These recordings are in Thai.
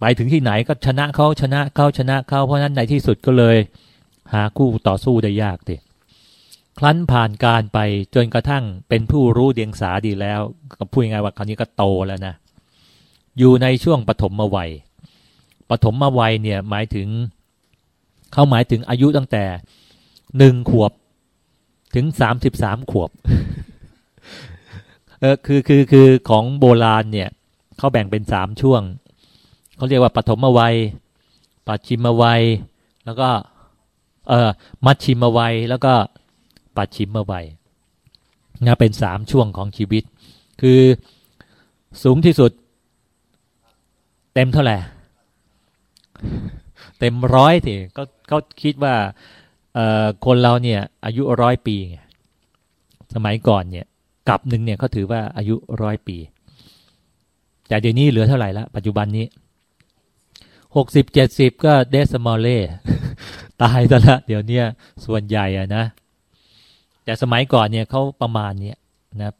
ไปถึงที่ไหนก็ชนะเขาชนะเขาชนะเขาเพราะนั้นในที่สุดก็เลย หาคู่ต่อสู้ได้ยากดิครั้นผ่านการไปจนกระทั่งเป็นผู้รู้เดียงสาดีแล้วก็พูดง่ายว่าคราวนี้ก็โตแล้วนะ อยู่ในช่วงปฐมวัยปฐมวัยเนี่ยหมายถึงเขาหมายถึงอายุตั้งแต่หนึ่งขวบถึงสามสิบสามขวบเออคือคือคือของโบราณเนี่ยเขาแบ่งเป็นสามช่วง เขาเรียกว่าปฐมวัยปัจฉิมวัย แล้วก็เออมัชชิมวัย แล้วก็ปัจฉิมวัยนะเป็นสามช่วงของชีวิต คือสูงที่สุด เต็มเท่าไหร่เต็มร้อยทีก็เขาคิดว่าคนเราเนี่ย อายุร้อยปีไงสมัยก่อนเนี่ยกับหนึ่งเนี่ยเขาถือว่าอายุร้อยปี แต่เดี๋ยวนี้เหลือเท่าไหร่ละปัจจุบันนี้ หกสิบเจ็ดสิบก็เดสมอลเล่ตายซะละเดี๋ยวนี้ส่วนใหญ่อะนะ แต่สมัยก่อนเนี่ยเขาประมาณเนี่ยนะ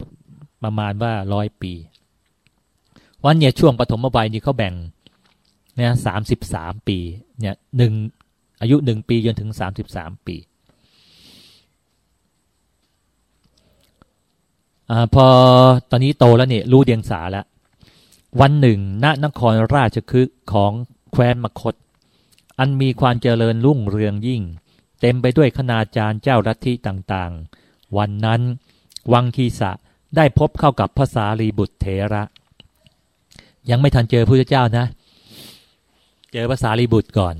ประมาณว่าร้อยปี วันเนี่ยช่วงปฐมวัยนี่เขาแบ่งเนี่ยสามสิบสามปีเนี่ยหนึ่งอายุหนึ่งปีจนถึงสามสิบสามปีอพอตอนนี้โตแล้วเนี่ยรู้เดียงสาแล้ว วันหนึ่งณนครราชคฤห์ของ คว้นมคต อันมีความเจริญรุ่งเรืองยิ่ง เต็มไปด้วยคณาจารย์เจ้ารัฐิต่างๆ วันนั้น วังคีสะได้พบเข้ากับภาษาลีบุตรเถระ ยังไม่ทันเจอพระเจ้านะ เจอภาษาลีบุตรก่อน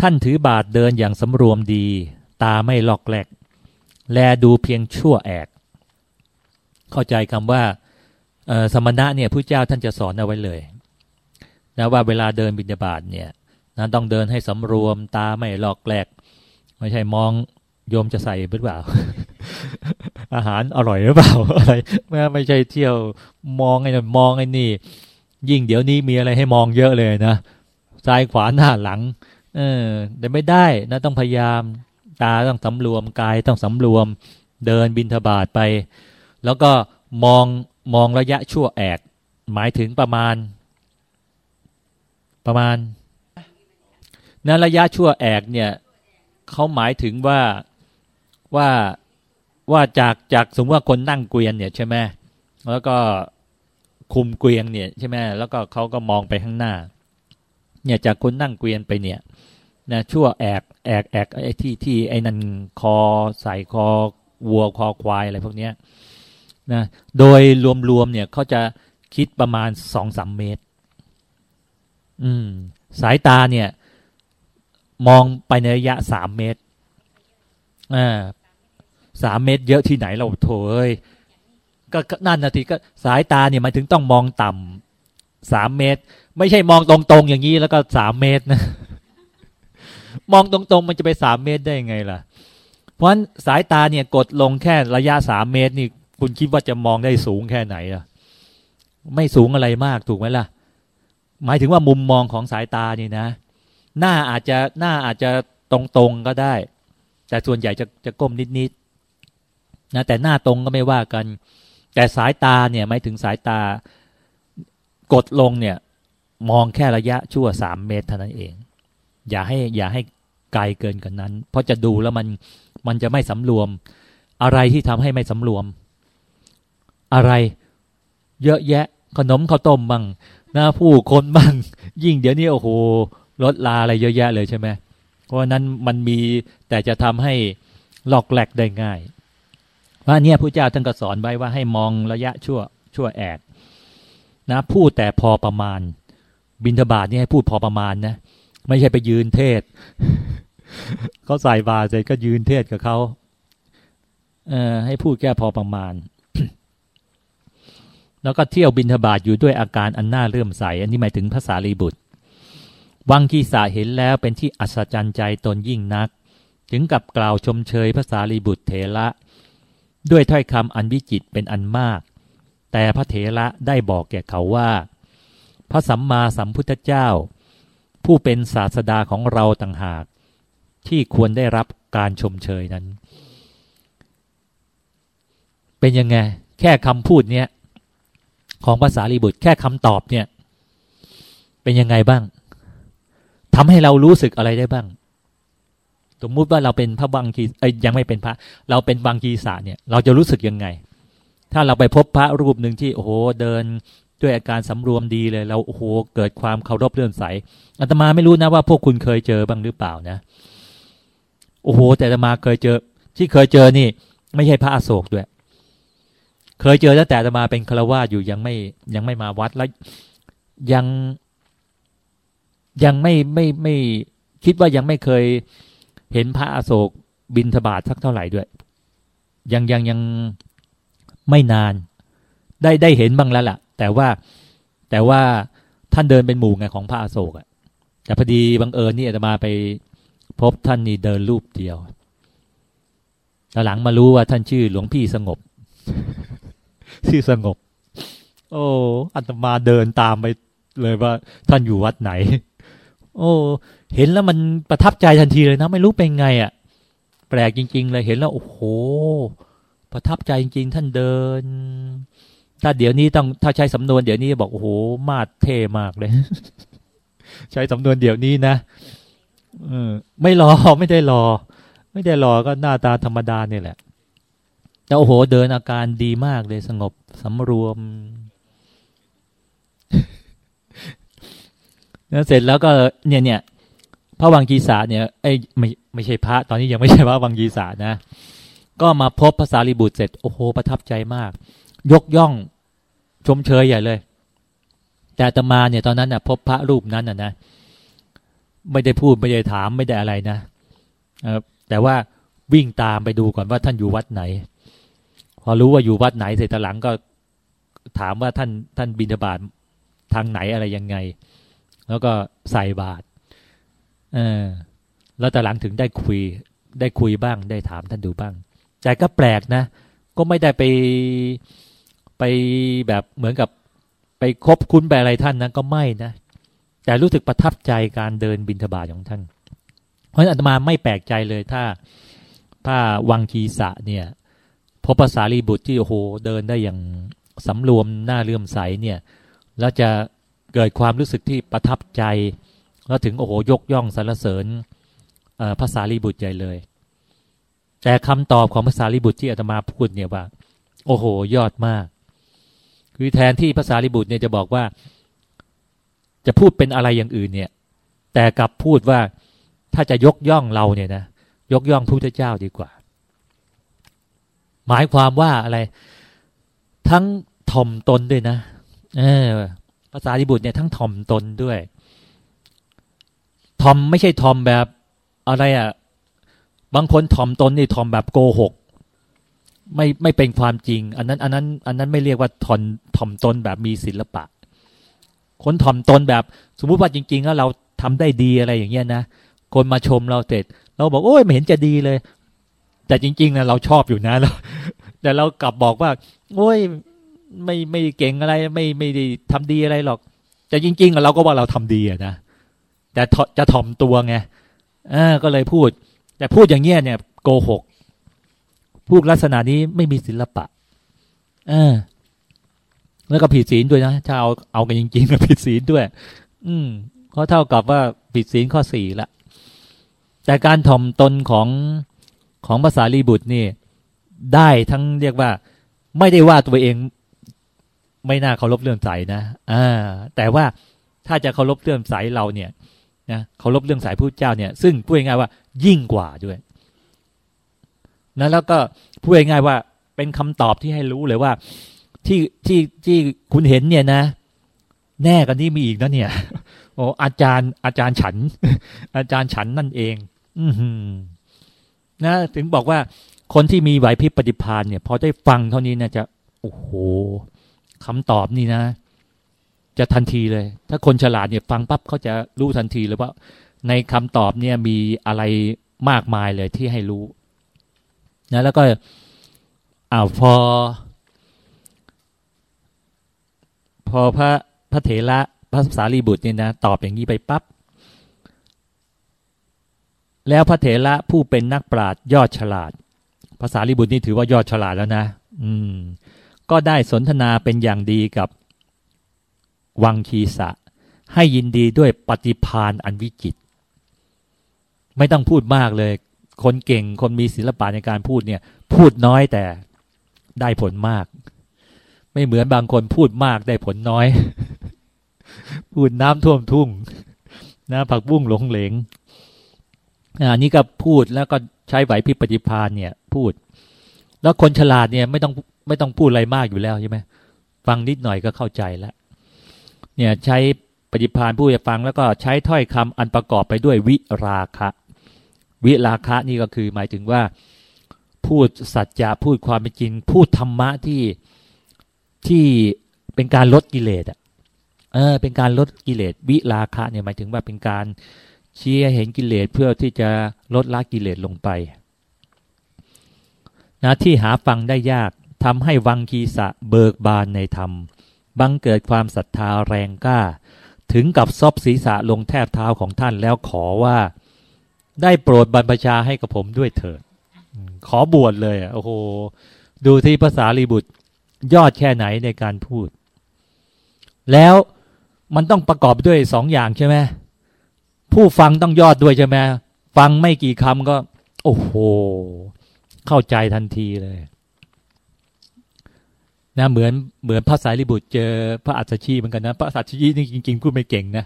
ท่านถือบาทเดินอย่างสำรวมดี ตาไม่ลอกแหลก แลดูเพียงชั่วแอก เข้าใจคำว่าสมณะเนี่ยผู้เจ้าท่านจะสอนเอาไว้เลย นะว่าเวลาเดินบิณฑบาตเนี่ยนะต้องเดินให้สำรวมตาไม่หลอกแหลก ไม่ใช่มองโยมจะใส่หรือเปล่า อาหารอร่อยหรือเปล่าอะไรไม่ไม่ใช่เที่ยวมองไอ้มองไอ้นี่ ยิ่งเดี๋ยวนี้มีอะไรให้มองเยอะเลยนะซ้ายขวาหน้าหลัง เออแต่ไม่ได้นะต้องพยายามตาต้องสำรวมกายต้องสำรวม เดินบินทบาทไป แล้วก็มองมองระยะชั่วแอก หมายถึงประมาณ ประมาณนั้นระยะชั่วแอกเนี่ยเขาหมายถึงว่าว่าว่าจากจากสมมติว่าคนนั่งเกวียนเนี่ยใช่ไหมแล้วก็คุมเกวียนเนี่ยใช่ไหมแล้วก็เขาก็มองไปข้างหน้า เนี่ยจากคนนั่งเกวียนไปเนี่ยนะชั่วแอกแอกแอกไอ้ที่ที่ไอ้นันคอใส่คอวัวคอควายอะไรพวกเนี้ยนะโดยรวมๆเนี่ยเขาจะคิดประมาณสองสามเมตร อืม สายตาเนี่ย มองไปในระยะสามเมตรอ่าสามเมตร เยอะที่ไหนเราโถเอ้ยก็นั่นนาทีก็สายตาเนี่ยมันถึงต้องมองต่ำสามเมตร ไม่ใช่มองตรงๆอย่างนี้แล้วก็สามเมตรนะมองตรงๆ มันจะไปสามเมตรได้ยังไงล่ะ เพราะฉะนั้นสายตาเนี่ยกดลงแค่ระยะสามเมตรนี่ คุณคิดว่าจะมองได้สูงแค่ไหนล่ะ ไม่สูงอะไรมากถูกไหมล่ะ หมายถึงว่ามุมมองของสายตานี่นะ หน้าอาจจะหน้าอาจจะตรงๆก็ได้ แต่ส่วนใหญ่จะจะก้มนิดๆนะแต่หน้าตรงก็ไม่ว่ากัน แต่สายตาเนี่ยหมายถึงสายตากดลงเนี่ย มองแค่ระยะชั่วสามเมตรเท่านั้นเอง อย่าให้อย่าให้ไกลเกินกว่านนั้น เพราะจะดูแล้วมันมันจะไม่สำรวม อะไรที่ทำให้ไม่สำรวม อะไร เยอะแยะขนมข้าวต้มบ้าง น้าผู้คนบ้างยิ่งเดี๋ยวนี้โอ้โหลดลาอะไรเยอะแยะเลยใช่ไหมเพราะนั้นมันมีแต่จะทำให้หลอกแหลกได้ง่ายว่าเนี่ยผู้เจ้าท่านก็สอนไว้ว่าให้มองระยะชั่วชั่วแอดนะพูดแต่พอประมาณ บินทบาทนี่ให้พูดพอประมาณนะไม่ใช่ไปยืนเทศเขาใส่บาเสร็จก็ยืนเทศกับเขาเอ่อให้พูดแค่พอประมาณ แล้วก็เที่ยวบินทบาทอยู่ด้วยอาการอันน่าเลื่อมใส อันนี้หมายถึงภาษาลีบุตร วังคีสาเห็นแล้วเป็นที่อัศจรรย์ใจตนยิ่งนัก ถึงกับกล่าวชมเชยภาษาลีบุตรเถระ ด้วยถ้อยคำอันวิจิตเป็นอันมาก แต่พระเถระได้บอกแก่เขาว่า พระสัมมาสัมพุทธเจ้า ผู้เป็นศาสดาของเราต่างหาก ที่ควรได้รับการชมเชยนั้น เป็นยังไง แค่คำพูดเนี้ย ของภาษาลีบุตรแค่คำตอบเนี่ย เป็นยังไงบ้างทำให้เรารู้สึกอะไรได้บ้าง สมมุติว่าเราเป็นพระบังคีเอ้ยยังไม่เป็นพระ เราเป็นบังคีสาเนี่ย เราจะรู้สึกยังไง ถ้าเราไปพบพระรูปหนึ่งที่โอ้โหเดินด้วยอาการสำรวมดีเลย เราโอ้โหเกิดความเคารพเลื่อมใสอาตมาไม่รู้นะว่าพวกคุณเคยเจอบ้างหรือเปล่านะโอ้โหแต่อาตมาเคยเจอ ที่เคยเจอนี่ ไม่ใช่พระอโศกด้วย เคยเจอแล้วแต่อาตมาเป็นฆรวาสอยู่ยังไม่ยังไม่มาวัดแล้วยังยังไม่ไม่ไม่คิดว่ายังไม่เคยเห็นพระอโศกบินทบาทสักเท่าไหร่ด้วย ยังยังยังไม่นาน ได้ได้เห็นบ้างแล้วล่ะ แต่ว่าแต่ว่าท่านเดินเป็นหมู่ไงของพระอโศกอะแต่พอดีบังเอิญนี่อาตมาไปพบท่านนี่เดินรูปเดียวตหลังมารู้ว่าท่านชื่อหลวงพี่สงบ ชื่สงบ โอ้อาตมาเดินตามไปเลยว่า ท่านอยู่วัดไหน โอ้ เห็นแล้วมันประทับใจทันทีเลยนะ ไม่รู้เป็นไงอะ่ะ แปลกจริง ๆ เลยเห็นแล้วโอ้โห ประทับใจจริง ๆ ท่านเดิน ถ้าเดี๋ยวนี้ต้องถ้าใช้สำนวนเดี๋ยวนี้บอกโอ้โห มาดเท่มากเลย ใช้สำนวนเดี๋ยวนี้นะเออไม่รอไม่ได้รอ ไม่ได้รอก็หน้าตาธรรมดาเนี่ยแหละ แต่โอ้โหเดินอาการดีมากเลยสงบสำรวมแล้วเสร็จแล้วก็เนี่ยเนี่ยพระวังกีสาเนี่ยไอ้ไม่ไม่ใช่พระ ตอนนี้ยังไม่ใช่พระวังกีสานะ ก็มาพบภาษาลิบุตรเสร็จโอ้โหประทับใจมาก ยกย่องชมเชยใหญ่เลย แต่ตมาเนี่ยตอนนั้นน่ะ พบพระรูปนั้นน่ะนะไม่ได้พูดไม่ได้ถามไม่ได้อะไรนะแต่ว่าวิ่งตามไปดูก่อนว่าท่านอยู่วัดไหน พอรู้ว่าอยู่วัดไหนเสร็จหลังก็ถามว่าท่านท่านบินบาตทางไหนอะไรยังไง แล้วก็ใส่บาตรเออแล้วแต่หลังถึงได้คุย ได้คุยบ้าง ได้ถามท่านดูบ้าง แต่ก็แปลกนะ ก็ไม่ได้ไปไปแบบเหมือนกับไปคบคุ้นไปอะไรท่านนะก็ไม่นะ แต่รู้สึกประทับใจการเดินบินทบาทของท่าน เพราะฉะนั้นอาตมาไม่แปลกใจเลยถ้า ถ้าวังคีสะเนี่ย พบภาษาลีบุตรที่โอ้โหเดินได้อย่างสำรวมหน้าเลื่อมใสเนี่ยแล้วจะเกิดความรู้สึกที่ประทับใจ แล้วถึงโอ้โหยกย่องสรรเสริญภาษาลีบุตรใหญ่เลย แต่คำตอบของภาษาลีบุตรที่อาตมาพูดเนี่ยว่า โอ้โห ยอดมาก คือแทนที่ภาษาลีบุตรเนี่ยจะบอกว่า จะพูดเป็นอะไรอย่างอื่นเนี่ย แต่กลับพูดว่าถ้าจะยกย่องเราเนี่ยนะยกย่องพระพุทธเจ้าดีกว่า หมายความว่าอะไร ทั้งถ่อมตนด้วยนะ เออ ภาษาดิบุตรเนี่ยทั้งถ่อมตนด้วยถ่อมไม่ใช่ถ่อมแบบอะไรอะ่ะ บางคนถ่อมตนนี่ถ่อมแบบโกหก ไม่ไม่เป็นความจริง อันนั้น อันนั้น อันนั้นไม่เรียกว่าถ่อมถ่อมตนแบบมีศิลปะ คนถ่อมตนแบบ สมมุติว่าจริง ๆ แล้วเราทำได้ดีอะไรอย่างเงี้ยนะคนมาชมเราเสร็จ เราบอกโอ้ยไม่เห็นจะดีเลย แต่จริงๆนะเราชอบอยู่นะแล้วแต่เรากลับบอกว่า โอ้ยไม่ไม่เก่งอะไร ไม่ไม่ได้ทำดีอะไรหรอก แต่จริงๆเราก็ว่าเราทำดีอะนะแต่จะถ่อมตัวไงอ่าก็เลยพูด แต่พูดอย่างเงี้ยเนี่ยโกหกพูดลักษณะนี้ไม่มีศิลปะอ่าแล้วก็ผิดศีลด้วยนะถ้าเอาเอากันจริงๆก็ผิดศีลด้วย อืมก็เท่ากับว่าผิดศีลข้อสี่ละแต่การถ่อมตนของ ของภาษาลีบุตรนี่ ได้ทั้งเรียกว่า ไม่ได้ว่าตัวเอง ไม่น่าเคารพเรื่องใสนะอ่าแต่ว่าถ้าจะเคารพเรื่องใสเราเนี่ยนะเคารพเรื่องสายผู้เจ้าเนี่ย ซึ่งพูดง่ายว่า ยิ่งกว่าด้วยนะแล้วก็พูดง่ายว่า เป็นคำตอบที่ให้รู้เลยว่า ที่ที่ที่คุณเห็นเนี่ยนะ แน่กันนี่มีอีกนะเนี่ยโอ้อาจารย์อาจารย์ฉัน อาจารย์ฉันนั่นเอง อื นะถึงบอกว่าคนที่มีไหวพริบปฏิภาณเนี่ยพอได้ฟังเท่านี้นะจะโอ้โหคำตอบนี่นะ จะทันทีเลย ถ้าคนฉลาดเนี่ยฟังปั๊บเขาจะรู้ทันทีเลยว่า ในคำตอบเนี่ยมีอะไรมากมายเลยที่ให้รู้นะแล้วก็อ้าวพอ พอพระพระเถระพระสารีบุตรเนี่ยนะ ตอบอย่างนี้ไปปับ๊บ แล้วพระเถระผู้เป็นนักปราชญ์ยอดฉลาด ภาษาลีบุตรนี่ถือว่ายอดฉลาดแล้วนะ อืม ก็ได้สนทนาเป็นอย่างดีกับวังคีสะ ให้ยินดีด้วยปฏิพานอันวิจิต ไม่ต้องพูดมากเลย คนเก่งคนมีศิลปะในการพูดเนี่ย พูดน้อยแต่ได้ผลมาก ไม่เหมือนบางคนพูดมากได้ผลน้อย พูดน้ำท่วมทุ่งนะผักบุ้งหลงเหลง อันนี้ก็พูดแล้วก็ใช้ไหวพริบปฏิพานเนี่ย พูด แล้วคนฉลาดเนี่ยไม่ต้องไม่ต้องพูดอะไรมากอยู่แล้วใช่ไหมฟังนิดหน่อยก็เข้าใจแล้วเนี่ยใช้ปฏิพานพูดจะฟังแล้วก็ใช้ถ้อยคำอันประกอบไปด้วยวิราคะ วิราคะนี่ก็คือหมายถึงว่า พูดสัจจะพูดความเป็นจริง พูดธรรมะที่ที่เป็นการลดกิเลสอะเออเป็นการลดกิเลสวิราคะเนี่ยหมายถึงว่าเป็นการ ชี้เห็นกิเลสเพื่อที่จะลดละกิเลสลงไปนะที่หาฟังได้ยากทำให้วังคีสะเบิกบานในธรรม บังเกิดความศรัทธาแรงกล้า ถึงกับซบศีรษะลงแทบเท้าของท่านแล้วขอว่า ได้โปรดบรรพชาให้กับผมด้วยเถิด ขอบวชเลยโอ้โห ดูที่ภาษาลีบุตรยอดแค่ไหนในการพูด แล้วมันต้องประกอบด้วยสองอย่างใช่ไหม ผู้ฟังต้องยอดด้วยใช่ไหมฟังไม่กี่คำก็ โอ้โห เข้าใจทันทีเลยนะเหมือนเหมือนพระสายรีบุตรเจอพระอัศชีเหมือนกันนะพระอัศชีนี่จริง ๆ พูดไม่เก่งนะ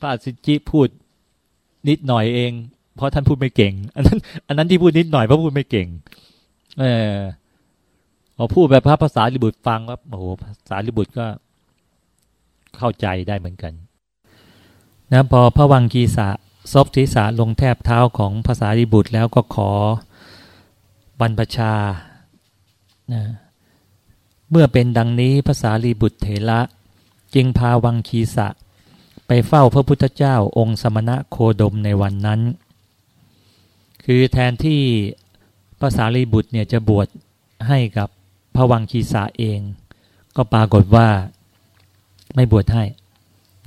พระอัศชีพูดนิดหน่อยเอง เพราะท่านพูดไม่เก่ง อันนั้น อันนั้นที่พูดนิดหน่อยเพราะพูดไม่เก่ง เออพอพูดแบบพระภาษาลิบุตรฟังว่าโอ้โหภาษาลิบุตรก็เข้าใจได้เหมือนกัน นะพอพระวังคีสะซบศีรษะลงแทบเท้าของภาษาลิบุตรแล้วก็ขอบรรพชานะเมื่อเป็นดังนี้ภาษาลีบุตรเถระจึงพาวังคีสะ ไปเฝ้าพระพุทธเจ้าองค์สมณะโคดมในวันนั้น คือแทนที่ภาษาลีบุตรเนี่ยจะบวชให้กับพระวังคีสะเอง ก็ปรากฏว่าไม่บวชให้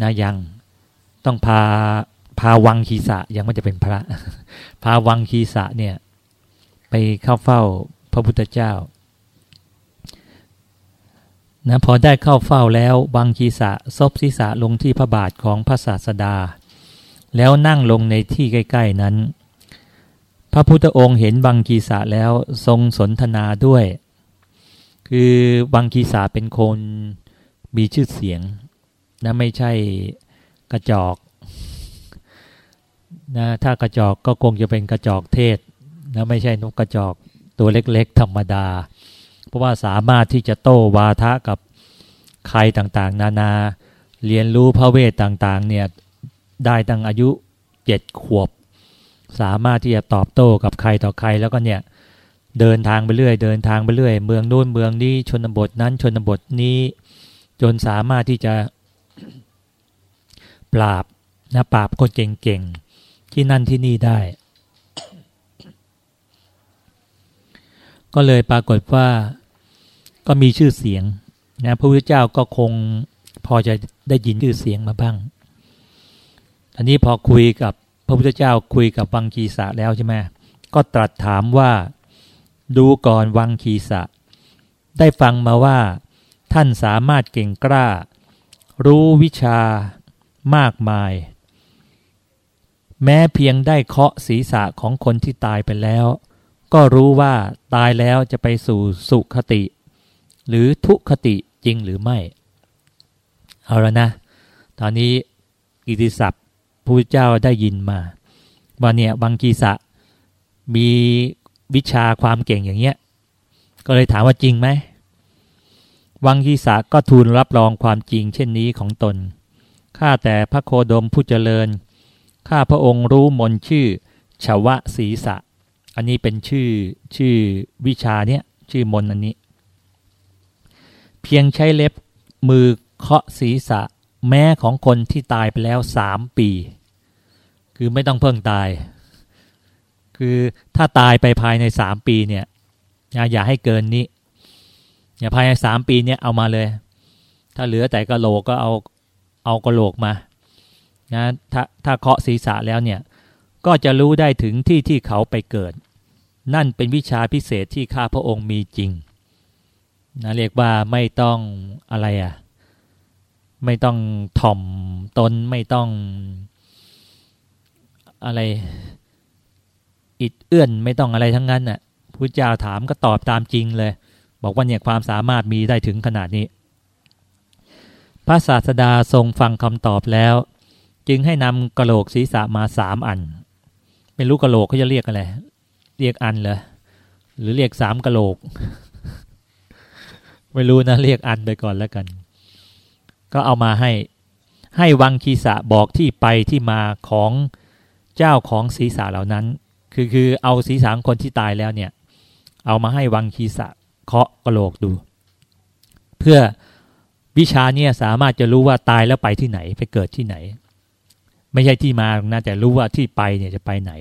นะยัง ต้องพาพาวังคีสะยังไม่จะเป็นพระ พาวังคีสะเนี่ย ไปเข้าเฝ้าพระพุทธเจ้านะพอได้เข้าเฝ้าแล้ววังคีสะซบศีรษะลงที่พระบาทของพระศาสดา แล้วนั่งลงในที่ใกล้ ๆนั้น พระพุทธองค์เห็นวังคีสะแล้วทรงสนทนาด้วย คือวังคีสะเป็นคนมีชื่อเสียงนะไม่ใช่ กระจอกนะถ้ากระจอกก็คงจะเป็นกระจอกเทศนะไม่ใช่นกกระจอกตัวเล็กๆ ธรรมดา เพราะว่าสามารถที่จะโต้วาทะกับใครต่างๆ นานา เรียนรู้พระเวทต่างๆเนี่ยได้ตั้งอายุเจ็ดขวบ สามารถที่จะตอบโต้กับใครต่อใครแล้วก็เนี่ยเดินทางไปเรื่อย เดินทางไปเรื่อย เมืองนู้นเมืองนี้ชนบทนั้นชนบทนี้ จนสามารถที่จะ ปราบนะปราบคนเก่งๆ ที่นั่นที่นี่ได้ ก็เลยปรากฏว่าก็มีชื่อเสียงนะพระพุทธเจ้าก็คงพอจะได้ยินชื่อเสียงมาบ้างอันนี้พอคุยกับพระพุทธเจ้าคุยกับวังคีสะแล้วใช่ไหมก็ตรัสถามว่าดูก่อนวังคีสะ ได้ฟังมาว่า ท่านสามารถเก่งกล้า รู้วิชา มากมาย แม้เพียงได้เคาะศีรษะของคนที่ตายไปแล้ว ก็รู้ว่าตายแล้วจะไปสู่สุขติ หรือทุคติจริงหรือไม่ เอาละนะ ตอนนี้อิติศัพท์พระเจ้าได้ยินมา ว่าเนี่ยบางกีสะมีวิชาความเก่งอย่างเงี้ย ก็เลยถามว่าจริงไหมวังคีสะก็ทูลรับรองความจริงเช่นนี้ของตน ข้าแต่พระโคดมผู้เจริญ ข้าพระองค์รู้มนชื่อชวะศีสะ อันนี้เป็นชื่อชื่อวิชาเนี้ยชื่อมนอันนี้ เพียงใช้เล็บมือเคาะศีรษะ แม้ของคนที่ตายไปแล้วสามปี คือไม่ต้องเพิ่งตาย คือถ้าตายไปภายในสามปีเนี่ยอย่าให้เกินนี้ อย่าภายในสามปีเนี่ยเอามาเลย ถ้าเหลือแต่กระโหลกก็เอา เอากระโหลกมานะถ้าถ้าเคาะศีรษะแล้วเนี่ยก็จะรู้ได้ถึงที่ที่เขาไปเกิด นั่นเป็นวิชาพิเศษที่ข้าพระองค์มีจริงนะเรียกว่าไม่ต้องอะไรอะ่ะไม่ต้องถ่อมตนไม่ต้องอะไรอิดเอื้อนไม่ต้องอะไรทั้งนั้นน่ะพระเจ้าถามก็ตอบตามจริงเลย บอกว่าเนี่ยความสามารถมีได้ถึงขนาดนี้ พระศาสดาทรงฟังคำตอบแล้ว จึงให้นำกระโหลกศีรษะมาสามอัน ไม่รู้กระโหลกเขาจะเรียกอะไร เรียกอันเหรอหรือเรียกสามกระโหลก ไม่รู้นะเรียกอันไปก่อนแล้วกัน ก็เอามาให้ให้วังคีสะบอกที่ไปที่มาของเจ้าของศีรษะเหล่านั้น คือคือเอาศีรษะคนที่ตายแล้วเนี่ย เอามาให้วังคีสะเคาะกระโหลกดู เพื่อ วิชาเนี่ยสามารถจะรู้ว่าตายแล้วไปที่ไหนไปเกิดที่ไหน ไม่ใช่ที่มานะแต่รู้ว่าที่ไปเนี่ยจะไปไหน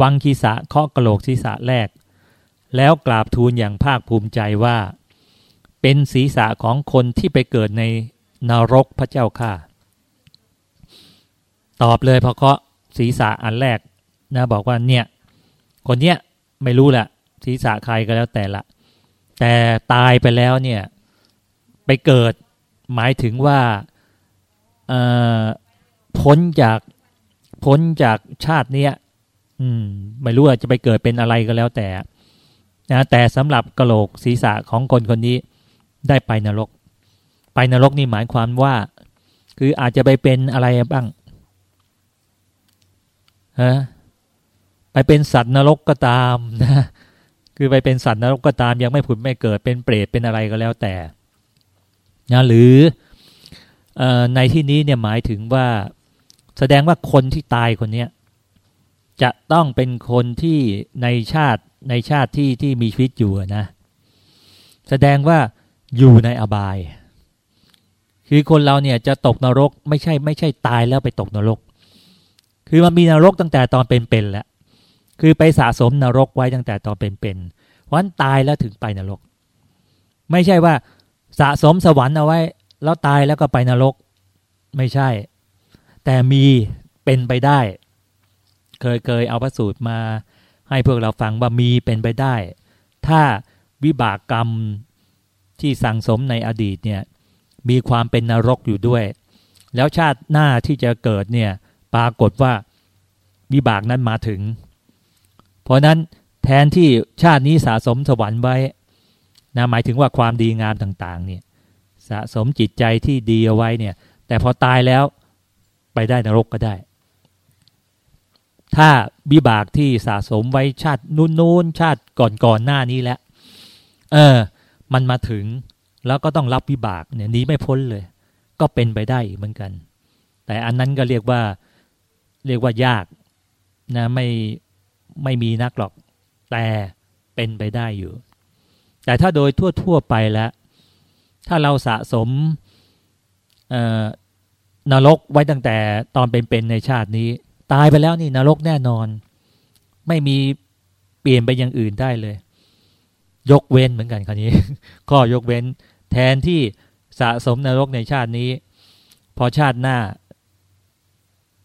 วังคีสะเคาะกระโหลกศีรษะแรก แล้วกราบทูลอย่างภาคภูมิใจว่า เป็นศีรษะของคนที่ไปเกิดในนรกพระเจ้าค่ะ ตอบเลยพอเคาะศีรษะอันแรกนะบอกว่าเนี่ย คนเนี้ยไม่รู้แหละศีรษะใครก็แล้วแต่ละ แต่ตายไปแล้วเนี่ย ไปเกิด หมายถึงว่าพ้นจากพ้นจากชาติเนี้ยอืม ไม่รู้ว่าจะไปเกิดเป็นอะไรก็แล้วแต่นะแต่สำหรับกระโหลกศีรษะของคนคนนี้ได้ไปนรก ไปนรกนี่หมายความว่า คืออาจจะไปเป็นอะไรบ้างฮะไปเป็นสัตว์นรกก็ตามนะคือไปเป็นสัตว์นรกก็ตาม ยังไม่ผุดไม่เกิดเป็นเปรตเป็นอะไรก็แล้วแต่ นะหรืออในที่นี้เนี่ยหมายถึงว่าแสดงว่าคนที่ตายคนเนี้ยจะต้องเป็นคนที่ในชาติในชาติที่ที่มีชีวิตอยู่นะ แสดงว่าอยู่ในอบาย คือคนเราเนี่ยจะตกนรกไม่ใช่ไม่ใช่ตายแล้วไปตกนรก คือมันมีนรกตั้งแต่ตอนเป็นๆแล้วคือไปสะสมนรกไว้ตั้งแต่ตอนเป็นๆวันตายแล้วถึงไปนรก ไม่ใช่ว่า สะสมสวรรค์เอาไว้ แล้วตายแล้วก็ไปนรก ไม่ใช่ แต่มีเป็นไปได้ เคยเคยเอาพระสูตรมาให้พวกเราฟังว่ามีเป็นไปได้ ถ้าวิบากกรรมที่สั่งสมในอดีตเนี่ย มีความเป็นนรกอยู่ด้วย แล้วชาติหน้าที่จะเกิดเนี่ย ปรากฏว่าวิบากนั้นมาถึง เพราะนั้นแทนที่ชาตินี้สะสมสวรรค์ไว้ นะหมายถึงว่าความดีงามต่าง ๆ เนี่ย สะสมจิตใจที่ดีเอาไว้เนี่ย แต่พอตายแล้วไปได้นรกก็ได้ ถ้าบิบากที่สะสมไว้ชาตินู้นๆชาติก่อนๆหน้านี้แล้วเออ มันมาถึงแล้วก็ต้องรับวิบากเนี่ยนี้ไม่พ้นเลย ก็เป็นไปได้เหมือนกัน แต่อันนั้นก็เรียกว่าเรียกว่ายากนะไม่ไม่มีนักหรอก แต่เป็นไปได้อยู่ แต่ถ้าโดยทั่ว ๆ ไปแล้ว ถ้าเราสะสมนรกไว้ตั้งแต่ตอนเป็นๆในชาตินี้ ตายไปแล้วนี่นรกแน่นอน ไม่มีเปลี่ยนไปอย่างอื่นได้เลย ยกเว้นเหมือนกันคราวนี้ ข้อยกเว้น แทนที่สะสมนรกในชาตินี้ พอชาติหน้า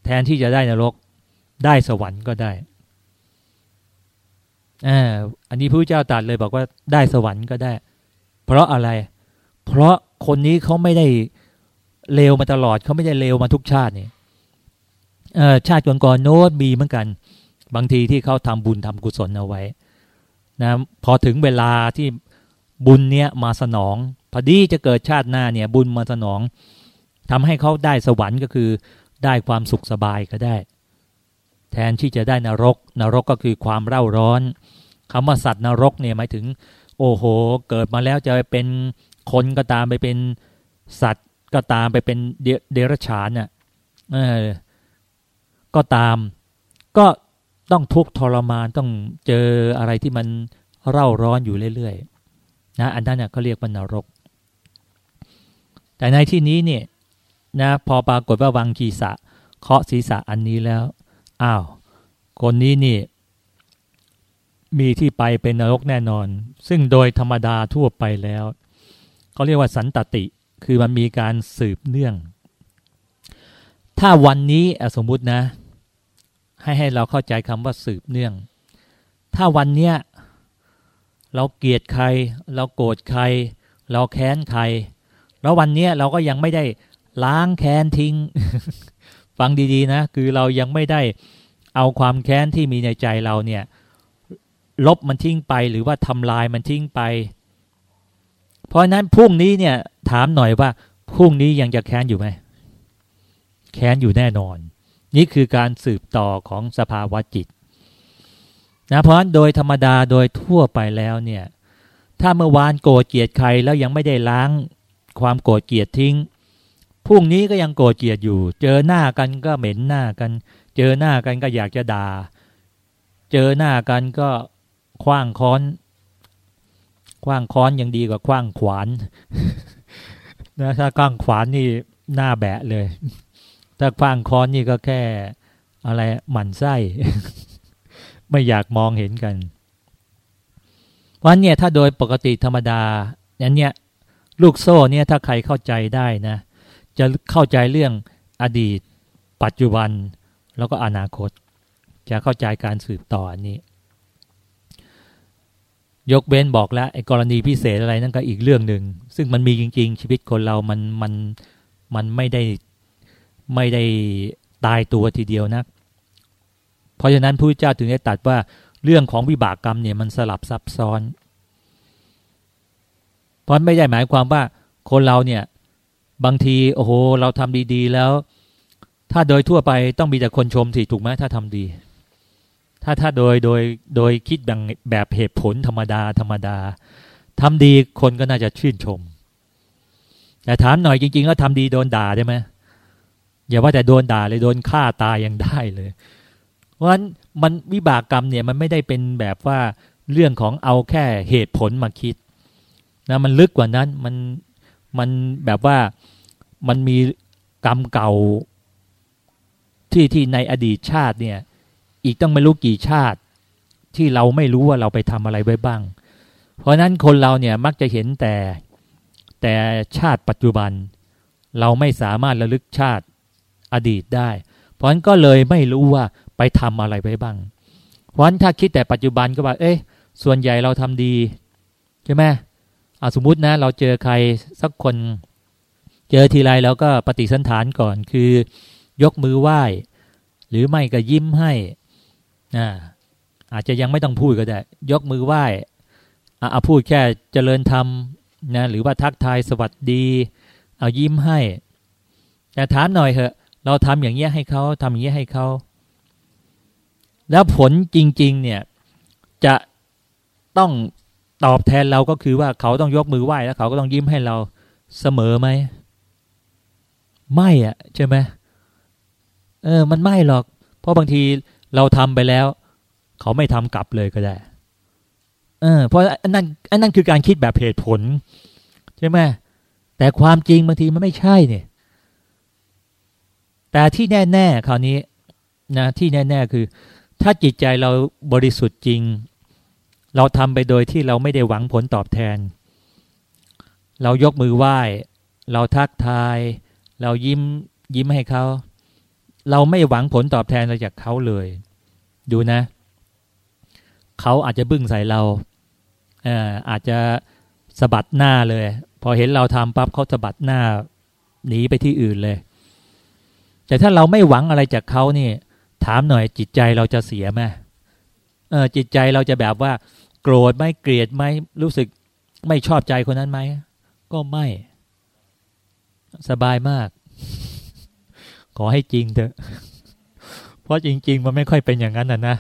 แทนที่จะได้นรก ได้สวรรค์ก็ได้ อ่าอันนี้พระเจ้าตรัสเลยบอกว่าได้สวรรค์ก็ได้ เพราะอะไร เพราะคนนี้เขาไม่ได้เลวมาตลอดเขาไม่ได้เลวมาทุกชาตินี่ชาติก่อนๆโน้ตมีเหมือนกัน บางทีที่เขาทำบุญทำกุศลเอาไว้นะพอถึงเวลาที่บุญเนี้ยมาสนอง พอดีจะเกิดชาติหน้าเนี่ย บุญมาสนองทำให้เขาได้สวรรค์ก็คือได้ความสุขสบายก็ได้ แทนที่จะได้นรก นรกก็คือความเร่าร้อนคำว่าสัตว์นรกเนี่ยหมายถึง โอ้โห เกิดมาแล้วจะไปเป็นคนก็ตามไปเป็นสัตว์ก็ตามไปเป็นเดรัจฉานอะก็ตาม ก็ต้องทุกข์ทรมานต้องเจออะไรที่มันเร่าร้อนอยู่เรื่อยๆนะอันนั้นเนี่ยเขาเรียกว่านรก แต่ในที่นี้เนี่ยนะพอปรากฏว่าวังคีสะเคาะศีรษะอันนี้แล้ว อ้าว คนนี้นี่ มีที่ไปเป็นนรกแน่นอน ซึ่งโดยธรรมดาทั่วไปแล้วเขาเรียกว่าสันตติ คือมันมีการสืบเนื่อง ถ้าวันนี้สมมุตินะ ให้ให้เราเข้าใจคำว่าสืบเนื่อง ถ้าวันเนี้ยเราเกลียดใคร เราโกรธใคร เราแค้นใคร แล้ววันเนี้ยเราก็ยังไม่ได้ล้างแค้นทิ้ง ฟังดีๆนะ คือเรายังไม่ได้เอาความแค้นที่มีในใจเราเนี่ยลบมันทิ้งไปหรือว่าทำลายมันทิ้งไป เพราะนั้นพรุ่งนี้เนี่ยถามหน่อยว่าพรุ่งนี้ยังจะแค้นอยู่ไหมแค้นอยู่แน่นอน นี่คือการสืบต่อของสภาวะจิตนะเพราะนั้นโดยธรรมดาโดยทั่วไปแล้วเนี่ยถ้าเมื่อวานโกรธเกลียดใครแล้วยังไม่ได้ล้างความโกรธเกลียดทิ้ง พรุ่งนี้ก็ยังโกรธเกลียดอยู่ เจอหน้ากันก็เหม็นหน้ากัน เจอหน้ากันก็อยากจะด่า เจอหน้ากันก็คว้างค้อนคว้างค้อนยังดีกว่าคว้างขวานนะถ้าคว้างขวานนี่หน้าแบะเลย ถ้าคว้างค้อนนี่ก็แค่อะไรหมั่นไส้ ไม่อยากมองเห็นกันวันเนี่ยถ้าโดยปกติธรรมดาอย่างเนี้ยลูกโซ่เนี่ยถ้าใครเข้าใจได้นะ จะเข้าใจเรื่องอดีต ปัจจุบันแล้วก็อนาคต จะเข้าใจการสืบต่อนี้ ยกเว้นบอกแล้วไอ้กรณีพิเศษอะไรนั่นก็อีกเรื่องหนึ่งซึ่งมันมีจริง ๆ ชีวิตคนเรามันมันมันไม่ได้ไม่ได้ตายตัวทีเดียวนะเพราะฉะนั้นพระเจ้าถึงได้ตัดว่าเรื่องของวิบากกรรมเนี่ยมันสลับซับซ้อน เพราะไม่ได้หมายความว่าคนเราเนี่ย บางทีโอ้โห เราทำดีๆ แล้ว ถ้าโดยทั่วไปต้องมีแต่คนชมสิถูกไหมถ้าทำดี ถ้าถ้าโดยโดยโดยคิดแบบแบบเหตุผลธรรมดา ธรรมดาทำดีคนก็น่าจะชื่นชม แต่ถามหน่อยจริงๆแล้วทำดีโดนด่าได้ไหมอย่าว่าแต่โดนด่าเลยโดนฆ่าตายยังได้เลย เพราะฉะนั้นมันวิบากกรรมเนี่ยมันไม่ได้เป็นแบบว่าเรื่องของเอาแค่เหตุผลมาคิดนะมันลึกกว่านั้นมัน มันแบบว่ามันมีกรรมเก่าที่ที่ในอดีตชาติเนี่ย อีกต้องไม่รู้กี่ชาติ ที่เราไม่รู้ว่าเราไปทำอะไรไว้บ้าง เพราะนั้นคนเราเนี่ยมักจะเห็นแต่แต่ชาติปัจจุบัน เราไม่สามารถระลึกชาติอดีตได้ เพราะนั้นก็เลยไม่รู้ว่าไปทำอะไรไปบ้าง เพราะฉะนั้นถ้าคิดแต่ปัจจุบันก็ว่า เอ๊ะส่วนใหญ่เราทำดีใช่ไหม อาสมมุตินะเราเจอใครสักคน เจอทีไรเราก็ปฏิสันฐานก่อนคือยกมือไหว้ หรือไม่ก็ยิ้มให้อ่าอาจจะยังไม่ต้องพูดก็ได้ ยกมือไหว้อาพูดแค่เจริญธรรมนะหรือว่าทักทายสวัสดี เอายิ้มให้ แต่ถามหน่อยเถอะ เราทำอย่างเงี้ยให้เขาทำอย่างเงี้ยให้เขาแล้วผลจริง ๆ เนี่ยจะต้อง ตอบแทนเราก็คือว่าเขาต้องยกมือไหว้แล้วเขาก็ต้องยิ้มให้เราเสมอไหมไม่อะใช่ไหมเออ มันไม่หรอก เพราะบางทีเราทำไปแล้ว เขาไม่ทำกลับเลยก็ได้ เออ เพราะอันนั้นอันนั้นคือการคิดแบบเหตุผล ใช่ไหมแต่ความจริงบางทีมันไม่ใช่เนี่ย แต่ที่แน่ ๆ คราวนี้นะที่แน่ ๆ คือ ถ้าจิตใจเราบริสุทธิ์จริง เราทำไปโดยที่เราไม่ได้หวังผลตอบแทน เรายกมือไหว้ เราทักทาย เรายิ้มยิ้มให้เขา เราไม่หวังผลตอบแทนอะไรจากเขาเลย ดูนะ เขาอาจจะบึ้งใส่เราอาอาจจะสะบัดหน้าเลย พอเห็นเราทำปั๊บเขาสะบัดหน้าหนีไปที่อื่นเลย แต่ถ้าเราไม่หวังอะไรจากเขานี่ ถามหน่อยจิตใจเราจะเสียไหม เออจิตใจเราจะแบบว่า โกรธไหมเกลียดไหมรู้สึกไม่ชอบใจคนนั้นไหมก็ไม่ สบายมาก ขอให้จริงเถอะ เพราะจริง ๆ มันไม่ค่อยเป็นอย่างนั้นนะนะ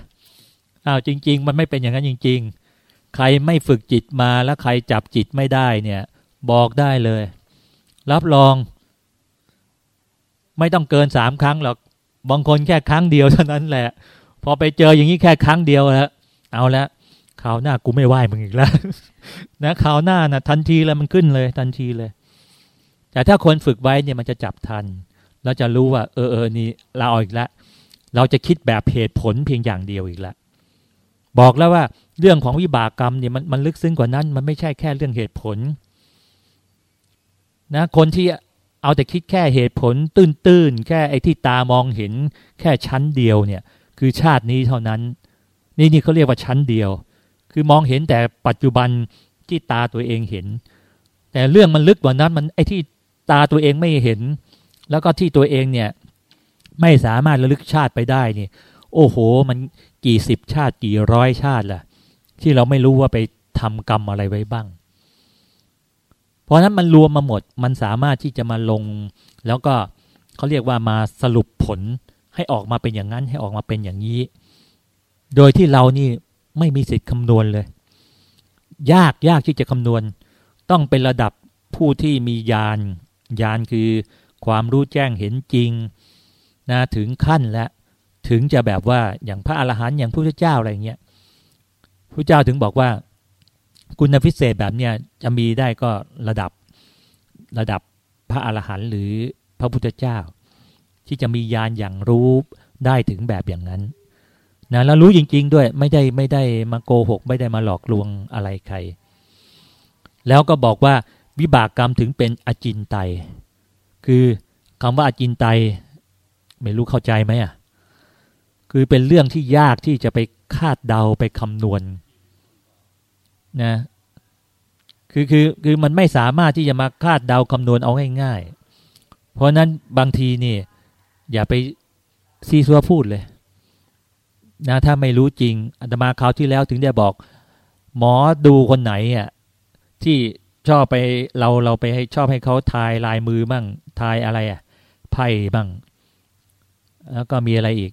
อ้าวจริง ๆ มันไม่เป็นอย่างนั้นจริง ๆ ใครไม่ฝึกจิตมาแล้วใครจับจิตไม่ได้เนี่ย บอกได้เลย รับรอง ไม่ต้องเกินสามครั้งหรอกบางคนแค่ครั้งเดียวเท่านั้นแหละ พอไปเจออย่างนี้แค่ครั้งเดียวแล้วเอาละคราวหน้ากูไม่ไหวมึงอีกแล้วนะคราวหน้านะทันทีเลยมันขึ้นเลย ทันทีเลย แต่ถ้าคนฝึกไว้เนี่ยมันจะจับทัน เราจะรู้ว่า เออเออนี่เราเอาอีกแล้วเราจะคิดแบบเหตุผลเพียงอย่างเดียวอีกแล้วบอกแล้วว่าเรื่องของวิบากกรรมเนี่ยมันมันลึกซึ้งกว่านั้น มันไม่ใช่แค่เรื่องเหตุผล นะ คนที่เอาแต่คิดแค่เหตุผลตื้นๆแค่ไอ้ที่ตามองเห็น แค่ชั้นเดียวเนี่ย คือชาตินี้เท่านั้น นี่นี่เขาเรียกว่าชั้นเดียว คือมองเห็นแต่ปัจจุบันที่ตาตัวเองเห็น แต่เรื่องมันลึกกว่านั้นมันไอ้ที่ตาตัวเองไม่เห็น แล้วก็ที่ตัวเองเนี่ยไม่สามารถระลึกชาติไปได้นี่ โอ้โห มันกี่สิบชาติกี่ร้อยชาติล่ะ ที่เราไม่รู้ว่าไปทำกรรมอะไรไว้บ้าง เพราะนั้นมันรวมมาหมด มันสามารถที่จะมาลง แล้วก็เขาเรียกว่ามาสรุปผล ให้ออกมาเป็นอย่างนั้นให้ออกมาเป็นอย่างนี้ โดยที่เรานี่ไม่มีสิทธิ์คำนวณเลย ยากยากที่จะคำนวณ ต้องเป็นระดับผู้ที่มีญาณญาณคือความรู้แจ้งเห็นจริงนะถึงขั้นและถึงจะแบบว่าอย่างพระอรหันต์อย่างพระพุทธเจ้าอะไรเงี้ยพระเจ้าถึงบอกว่า คุณพิเศษแบบเนี้ยจะมีได้ก็ระดับระดับพระอรหันต์หรือพระพุทธเจ้า ที่จะมีญาณอย่างรู้ได้ถึงแบบอย่างนั้นนะแล้วรู้จริง ๆ ด้วยไม่ได้ไม่ได้มาโกหก ไม่ได้มาหลอกลวงอะไรใคร แล้วก็บอกว่าวิบากกรรมถึงเป็นอจินไตยคือคำว่าอจินไตยไม่รู้เข้าใจไหมอะคือเป็นเรื่องที่ยากที่จะไปคาดเดาไปคำนวณนะคือคือคือมันไม่สามารถที่จะมาคาดเดาคำนวณเอาง่ายๆ เพราะนั้นบางทีนี่ อย่าไปซีซัวพูดเลยนะถ้าไม่รู้จริงอาตมาคราวที่แล้วถึงได้บอก หมอดูคนไหนอะที่ชอบไปเราเราไปให้ชอบให้เขาทายลายมือบ้างทายอะไรอะไพ่บ้าง แล้วก็มีอะไรอีก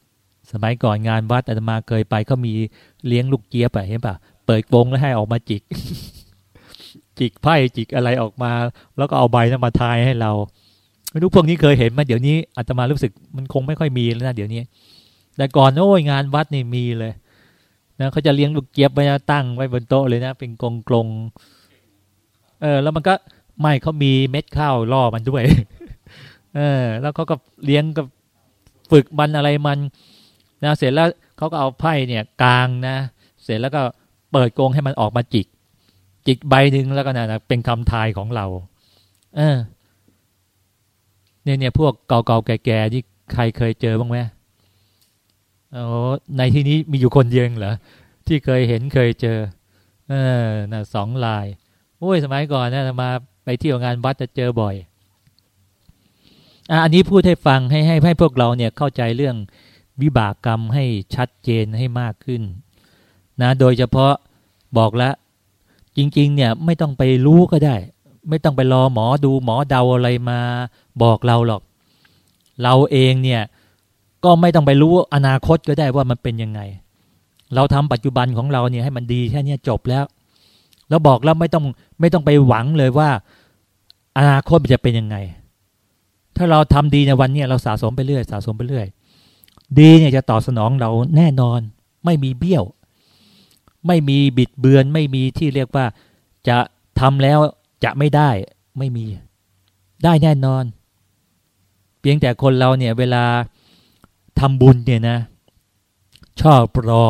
สมัยก่อนงานวัดอาตมาเคยไปเขามีเลี้ยงลูกเจี๊ยบไปเห็นปะเปิดวงแล้วให้ออกมาจิก จิกไพ่จิกอะไรออกมา แล้วก็เอาใบนั้นมาทายให้เรา ไม่รู้พวกนี้เคยเห็นไหมเดี๋ยวนี้อาตมารู้สึกมันคงไม่ค่อยมีแล้วนะเดี๋ยวนี้ แต่ก่อนโอ้ยงานวัดนี่มีเลยนะเขาจะเลี้ยงลูกเจี๊ยบไว้ตั้งไว้บนโต๊ะเลยนะ เป็นกลงกลงเออ แล้วมันก็ไม่เขามีเม็ดข้าวล่อมันด้วย เออ แล้วเขาก็เลี้ยงกับฝึกมันอะไรมันนะเสร็จแล้วเขาก็เอาไพ่เนี่ยกลางนะ เสร็จแล้วก็เปิดกงให้มันออกมาจิก จิกใบหนึ่งแล้วก็นะเป็นคำทายของเรา เออ เนี่ยเนี่ยพวกเก่าๆแก่ๆที่ใครเคยเจอบ้างไหมโอ้ในที่นี้มีอยู่คนเดียวเหรอที่เคยเห็นเคยเจอ เออนะสองลายโอ้ยสมัยก่อนนะมาไปเที่ยวงานวัดจะเจอบ่อยอันนี้พูดให้ฟังให้ให้ให้พวกเราเนี่ยเข้าใจเรื่องวิบากกรรมให้ชัดเจนให้มากขึ้น นะ โดยเฉพาะบอกแล้วจริง ๆ เนี่ยไม่ต้องไปรู้ก็ได้ ไม่ต้องไปรอหมอดูหมอเดาอะไรมาบอกเราหรอก เราเองเนี่ย ก็ไม่ต้องไปรู้อนาคตก็ได้ว่ามันเป็นยังไง เราทำปัจจุบันของเราเนี่ยให้มันดีแค่นี้จบแล้ว แล้วบอกแล้วไม่ต้องไม่ต้องไปหวังเลยว่า อนาคตมันจะเป็นยังไง ถ้าเราทำดีในวันนี้เราสะสมไปเรื่อยสะสมไปเรื่อย ดีเนี่ยจะตอบสนองเราแน่นอน ไม่มีเบี้ยว ไม่มีบิดเบือน ไม่มีที่เรียกว่าจะทำแล้ว จะไม่ได้ไม่มี ได้แน่นอน เพียงแต่คนเราเนี่ย เวลาทำบุญเนี่ยนะ ชอบรอ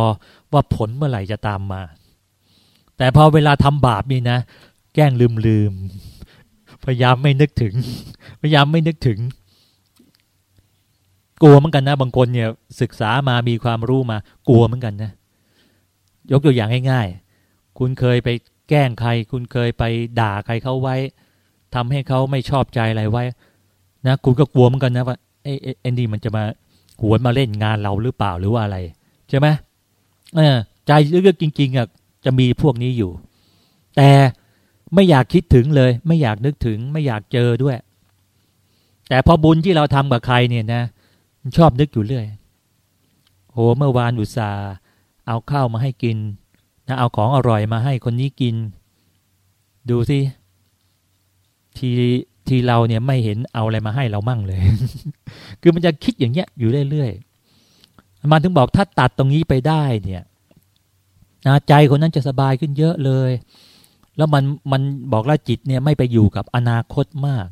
ว่าผลเมื่อไหร่จะตามมา แต่พอเวลาทำบาปนี่นะ แกล้งลืมลืมพยายามไม่นึกถึง พยายามไม่นึกถึง กลัวเหมือนกันนะ บางคนเนี่ย ศึกษามามีความรู้มา กลัวเหมือนกันนะ ยกตัวอย่างง่ายๆ คุณเคยไป แกล้งใครคุณเคยไปด่าใครเขาไว้ทำให้เขาไม่ชอบใจอะไรไว้ นะคุณก็กลัวเหมือนกันนะว่าไอ้ไอ้นี่มันจะมาหวนมาเล่นงานเราหรือเปล่าหรือว่าอะไร ใช่ไหมเออใจลึกๆจริง ๆอะจะมีพวกนี้อยู่ แต่ไม่อยากคิดถึงเลย ไม่อยากนึกถึง ไม่อยากเจอด้วย แต่พอบุญที่เราทำกับใครเนี่ยนะชอบนึกอยู่เรื่อยโหเมื่อวานอุตส่าห์เอาข้าวมาให้กิน นะเอาของอร่อยมาให้คนนี้กิน ดูสิทีทีเราเนี่ยไม่เห็นเอาอะไรมาให้เรามั่งเลย คือมันจะคิดอย่างเงี้ยอยู่เรื่อยๆมันถึงบอกถ้าตัดตรงนี้ไปได้เนี่ยใจคนนั้นจะสบายขึ้นเยอะเลย แล้วมันมันบอกว่าจิตเนี่ยไม่ไปอยู่กับอนาคตมาก